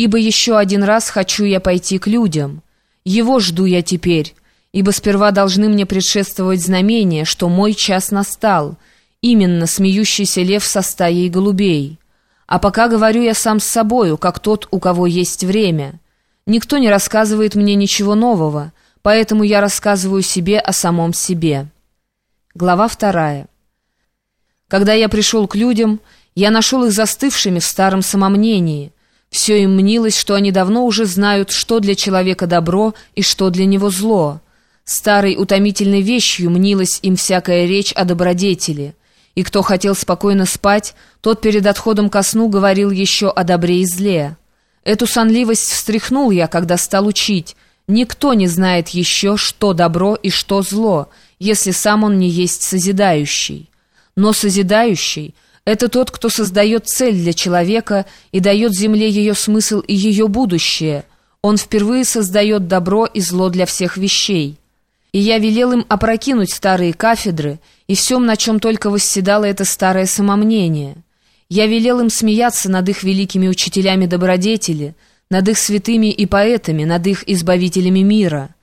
ибо еще один раз хочу я пойти к людям. Его жду я теперь, ибо сперва должны мне предшествовать знамения, что мой час настал, именно смеющийся лев со стаей голубей. А пока говорю я сам с собою, как тот, у кого есть время. Никто не рассказывает мне ничего нового, поэтому я рассказываю себе о самом себе. Глава вторая. Когда я пришел к людям, я нашел их застывшими в старом самомнении. Все им мнилось, что они давно уже знают, что для человека добро и что для него зло. Старой утомительной вещью мнилась им всякая речь о добродетели. И кто хотел спокойно спать, тот перед отходом ко сну говорил еще о добре и зле. Эту сонливость встряхнул я, когда стал учить. Никто не знает еще, что добро и что зло, если сам он не есть созидающий. Но созидающий — это тот, кто создает цель для человека и дает земле ее смысл и ее будущее. Он впервые создает добро и зло для всех вещей. И я велел им опрокинуть старые кафедры и всем, на чем только восседало это старое самомнение. Я велел им смеяться над их великими учителями добродетели, над их святыми и поэтами, над их избавителями мира».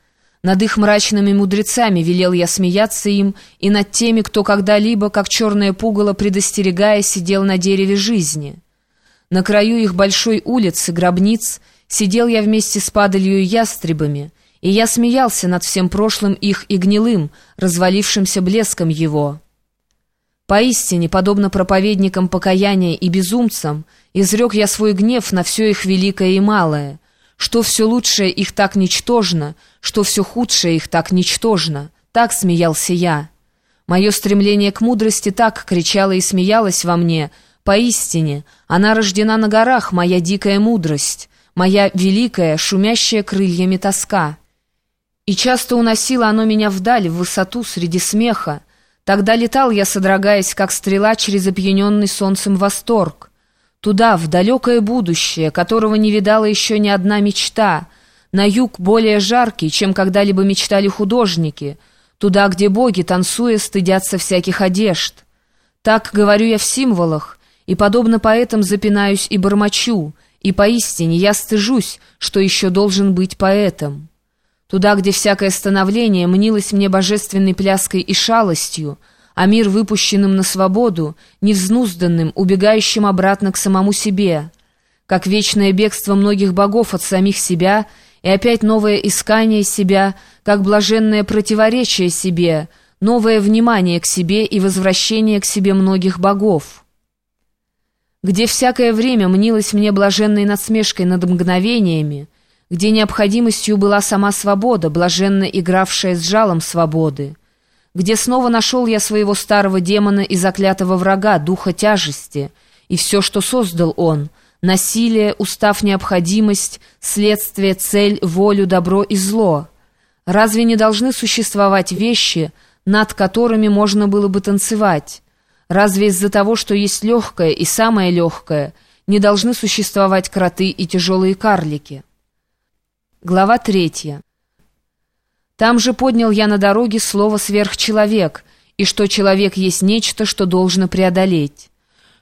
Над их мрачными мудрецами велел я смеяться им, и над теми, кто когда-либо, как черное пугало, предостерегая, сидел на дереве жизни. На краю их большой улицы, гробниц, сидел я вместе с падалью и ястребами, и я смеялся над всем прошлым их и гнилым, развалившимся блеском его. Поистине, подобно проповедникам покаяния и безумцам, изрек я свой гнев на все их великое и малое — что все лучшее их так ничтожно, что все худшее их так ничтожно. Так смеялся я. Мое стремление к мудрости так кричало и смеялось во мне. Поистине, она рождена на горах, моя дикая мудрость, моя великая, шумящая крыльями тоска. И часто уносило оно меня вдаль, в высоту, среди смеха. Тогда летал я, содрогаясь, как стрела через опьяненный солнцем восторг. Туда, в далекое будущее, которого не видала еще ни одна мечта, на юг более жаркий, чем когда-либо мечтали художники, туда, где боги, танцуя, стыдятся всяких одежд. Так говорю я в символах, и, подобно поэтам, запинаюсь и бормочу, и поистине я стыжусь, что еще должен быть поэтом. Туда, где всякое становление мнилось мне божественной пляской и шалостью, а мир выпущенным на свободу, невзнузданным, убегающим обратно к самому себе, как вечное бегство многих богов от самих себя и опять новое искание себя, как блаженное противоречие себе, новое внимание к себе и возвращение к себе многих богов. Где всякое время мнилось мне блаженной насмешкой над мгновениями, где необходимостью была сама свобода, блаженно игравшая с жалом свободы, где снова нашел я своего старого демона и заклятого врага, духа тяжести, и все, что создал он — насилие, устав необходимость, следствие, цель, волю, добро и зло. Разве не должны существовать вещи, над которыми можно было бы танцевать? Разве из-за того, что есть легкое и самое легкое, не должны существовать кроты и тяжелые карлики? Глава третья. Там же поднял я на дороге слово «сверхчеловек», и что человек есть нечто, что должно преодолеть.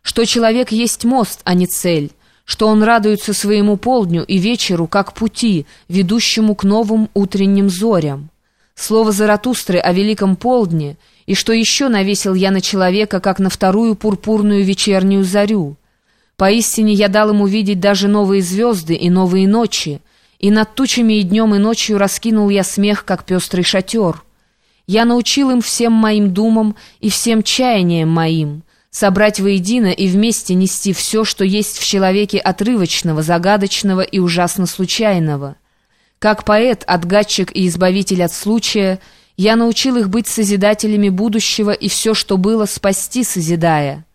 Что человек есть мост, а не цель, что он радуется своему полдню и вечеру, как пути, ведущему к новым утренним зорям. Слово Заратустры о великом полдне, и что еще навесил я на человека, как на вторую пурпурную вечернюю зарю. Поистине я дал ему видеть даже новые звезды и новые ночи, и над тучами и днем, и ночью раскинул я смех, как пестрый шатер. Я научил им всем моим думам и всем чаяниям моим, собрать воедино и вместе нести все, что есть в человеке отрывочного, загадочного и ужасно случайного. Как поэт, отгадчик и избавитель от случая, я научил их быть созидателями будущего и все, что было, спасти, созидая.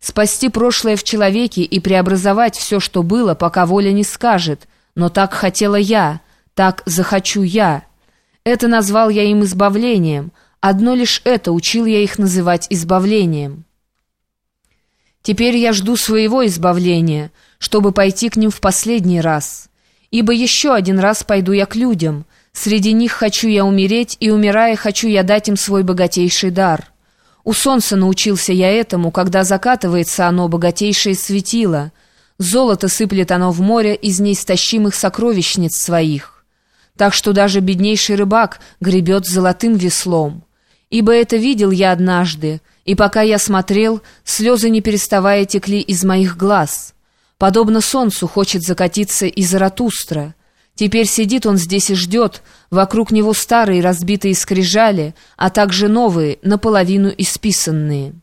Спасти прошлое в человеке и преобразовать все, что было, пока воля не скажет, но так хотела я, так захочу я. Это назвал я им избавлением, одно лишь это учил я их называть избавлением. Теперь я жду своего избавления, чтобы пойти к ним в последний раз. Ибо еще один раз пойду я к людям, среди них хочу я умереть, и, умирая, хочу я дать им свой богатейший дар. У солнца научился я этому, когда закатывается оно, богатейшее светило — Золото сыплет оно в море из неистощимых сокровищниц своих. Так что даже беднейший рыбак гребет золотым веслом. Ибо это видел я однажды, и пока я смотрел, слезы не переставая текли из моих глаз. Подобно солнцу хочет закатиться и Заратустра. Теперь сидит он здесь и ждет, вокруг него старые разбитые скрижали, а также новые, наполовину исписанные».